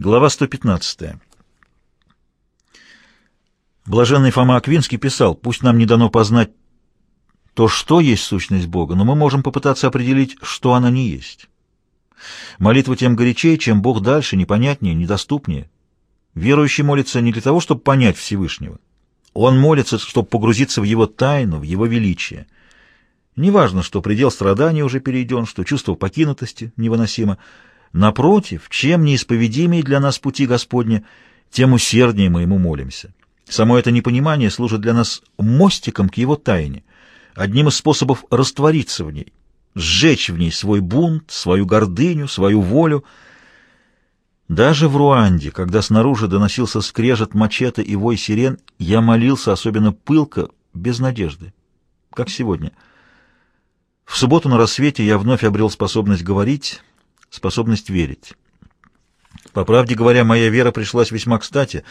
Глава 115. Блаженный Фома Аквинский писал, «Пусть нам не дано познать то, что есть сущность Бога, но мы можем попытаться определить, что она не есть. Молитва тем горячее, чем Бог дальше, непонятнее, недоступнее. Верующий молится не для того, чтобы понять Всевышнего. Он молится, чтобы погрузиться в Его тайну, в Его величие. Неважно, что предел страдания уже перейден, что чувство покинутости невыносимо — Напротив, чем неисповедимее для нас пути Господня, тем усерднее мы Ему молимся. Само это непонимание служит для нас мостиком к Его тайне, одним из способов раствориться в ней, сжечь в ней свой бунт, свою гордыню, свою волю. Даже в Руанде, когда снаружи доносился скрежет мачете и вой сирен, я молился особенно пылко, без надежды, как сегодня. В субботу на рассвете я вновь обрел способность говорить, способность верить. По правде говоря, моя вера пришлась весьма кстати.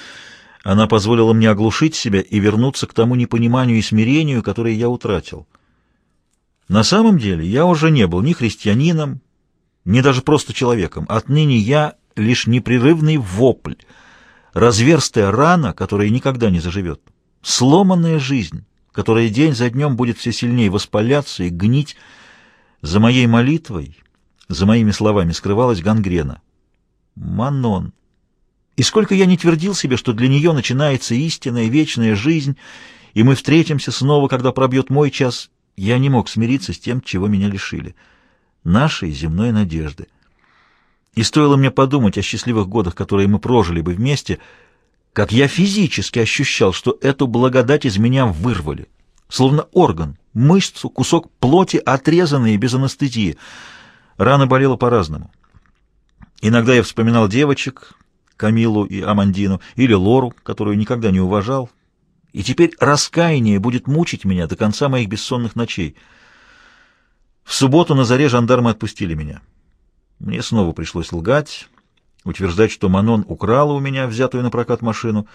Она позволила мне оглушить себя и вернуться к тому непониманию и смирению, которое я утратил. На самом деле я уже не был ни христианином, ни даже просто человеком. Отныне я лишь непрерывный вопль, разверстая рана, которая никогда не заживет, сломанная жизнь, которая день за днем будет все сильнее воспаляться и гнить за моей молитвой, за моими словами скрывалась гангрена. Манон. И сколько я не твердил себе, что для нее начинается истинная вечная жизнь, и мы встретимся снова, когда пробьет мой час, я не мог смириться с тем, чего меня лишили. Нашей земной надежды. И стоило мне подумать о счастливых годах, которые мы прожили бы вместе, как я физически ощущал, что эту благодать из меня вырвали. Словно орган, мышцу, кусок плоти, отрезанные без анестезии — Рана болела по-разному. Иногда я вспоминал девочек, Камилу и Амандину, или Лору, которую никогда не уважал, и теперь раскаяние будет мучить меня до конца моих бессонных ночей. В субботу на заре жандармы отпустили меня. Мне снова пришлось лгать, утверждать, что Манон украла у меня взятую на прокат машину.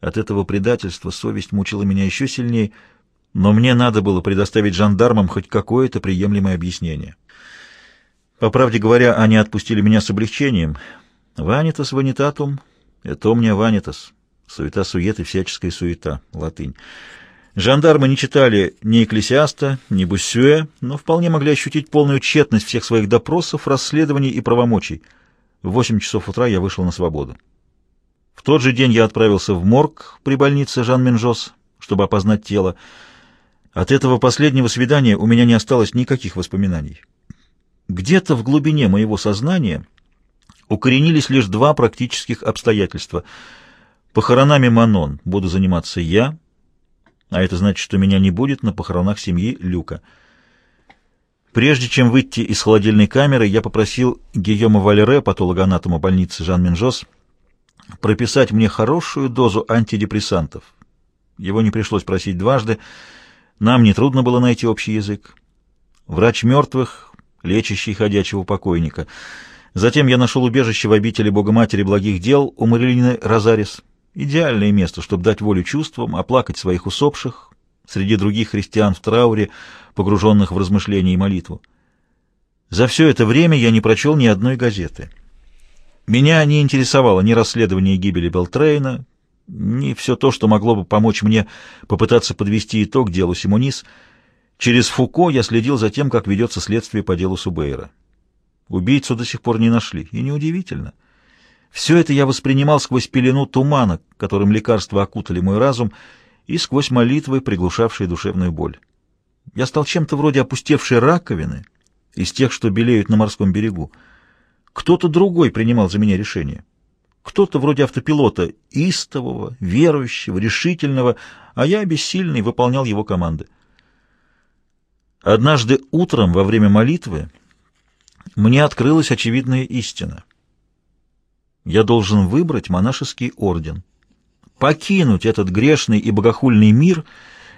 От этого предательства совесть мучила меня еще сильнее, но мне надо было предоставить жандармам хоть какое-то приемлемое объяснение. По правде говоря, они отпустили меня с облегчением. «Ванитас ванитатум, это мне ванитас». Суета-сует и всяческая суета. Латынь. Жандармы не читали ни Экклесиаста, ни Буссюэ, но вполне могли ощутить полную тщетность всех своих допросов, расследований и правомочий. В восемь часов утра я вышел на свободу. В тот же день я отправился в морг при больнице Жан-Менжос, чтобы опознать тело. От этого последнего свидания у меня не осталось никаких воспоминаний. Где-то в глубине моего сознания укоренились лишь два практических обстоятельства. Похоронами Манон буду заниматься я, а это значит, что меня не будет на похоронах семьи Люка. Прежде чем выйти из холодильной камеры, я попросил Гийома Валере, патологоанатома больницы Жан-Минжос, прописать мне хорошую дозу антидепрессантов. Его не пришлось просить дважды, нам нетрудно было найти общий язык. Врач мертвых лечащий ходячего покойника. Затем я нашел убежище в обители Богоматери благих дел у Марилины Розарис. Идеальное место, чтобы дать волю чувствам, оплакать своих усопших среди других христиан в трауре, погруженных в размышления и молитву. За все это время я не прочел ни одной газеты. Меня не интересовало ни расследование гибели Белтрейна, ни все то, что могло бы помочь мне попытаться подвести итог делу Симонис — Через Фуко я следил за тем, как ведется следствие по делу Субейра. Убийцу до сих пор не нашли, и неудивительно. Все это я воспринимал сквозь пелену тумана, которым лекарства окутали мой разум, и сквозь молитвы, приглушавшие душевную боль. Я стал чем-то вроде опустевшей раковины из тех, что белеют на морском берегу. Кто-то другой принимал за меня решение. Кто-то вроде автопилота, истового, верующего, решительного, а я, бессильный, выполнял его команды. Однажды утром во время молитвы мне открылась очевидная истина. Я должен выбрать монашеский орден, покинуть этот грешный и богохульный мир,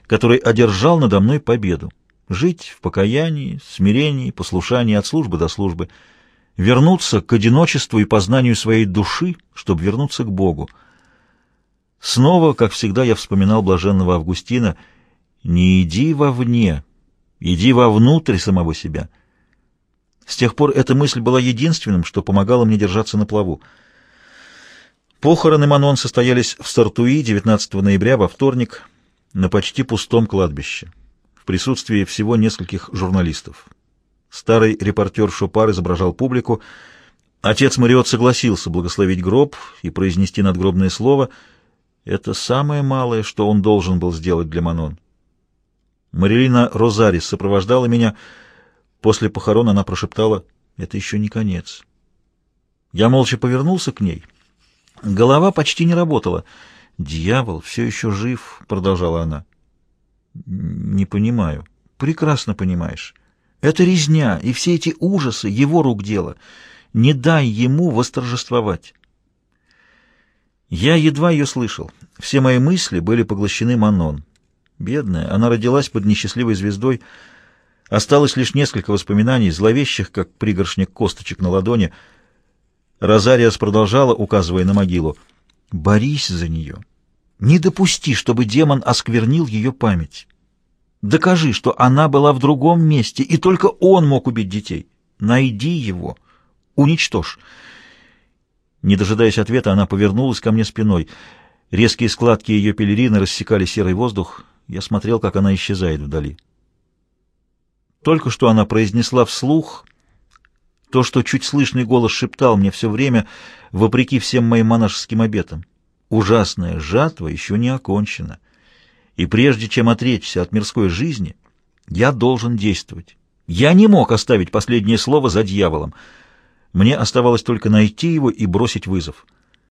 который одержал надо мной победу, жить в покаянии, смирении, послушании от службы до службы, вернуться к одиночеству и познанию своей души, чтобы вернуться к Богу. Снова, как всегда, я вспоминал блаженного Августина «Не иди вовне, Иди вовнутрь самого себя. С тех пор эта мысль была единственным, что помогало мне держаться на плаву. Похороны Манон состоялись в Сартуи 19 ноября во вторник на почти пустом кладбище, в присутствии всего нескольких журналистов. Старый репортер Шопар изображал публику. Отец Мариот согласился благословить гроб и произнести надгробное слово. Это самое малое, что он должен был сделать для Манон. Марилина Розарис сопровождала меня. После похорон она прошептала, «Это еще не конец». Я молча повернулся к ней. Голова почти не работала. «Дьявол все еще жив», — продолжала она. «Не понимаю». «Прекрасно понимаешь. Это резня, и все эти ужасы — его рук дело. Не дай ему восторжествовать». Я едва ее слышал. Все мои мысли были поглощены Манон. Бедная, она родилась под несчастливой звездой. Осталось лишь несколько воспоминаний, зловещих, как пригоршник косточек на ладони — Розариас продолжала, указывая на могилу. «Борись за нее. Не допусти, чтобы демон осквернил ее память. Докажи, что она была в другом месте, и только он мог убить детей. Найди его. Уничтожь». Не дожидаясь ответа, она повернулась ко мне спиной. Резкие складки ее пелерины рассекали серый воздух. Я смотрел, как она исчезает вдали. Только что она произнесла вслух то, что чуть слышный голос шептал мне все время, вопреки всем моим монашеским обетам. Ужасная жатва еще не окончена. И прежде чем отречься от мирской жизни, я должен действовать. Я не мог оставить последнее слово за дьяволом. Мне оставалось только найти его и бросить вызов.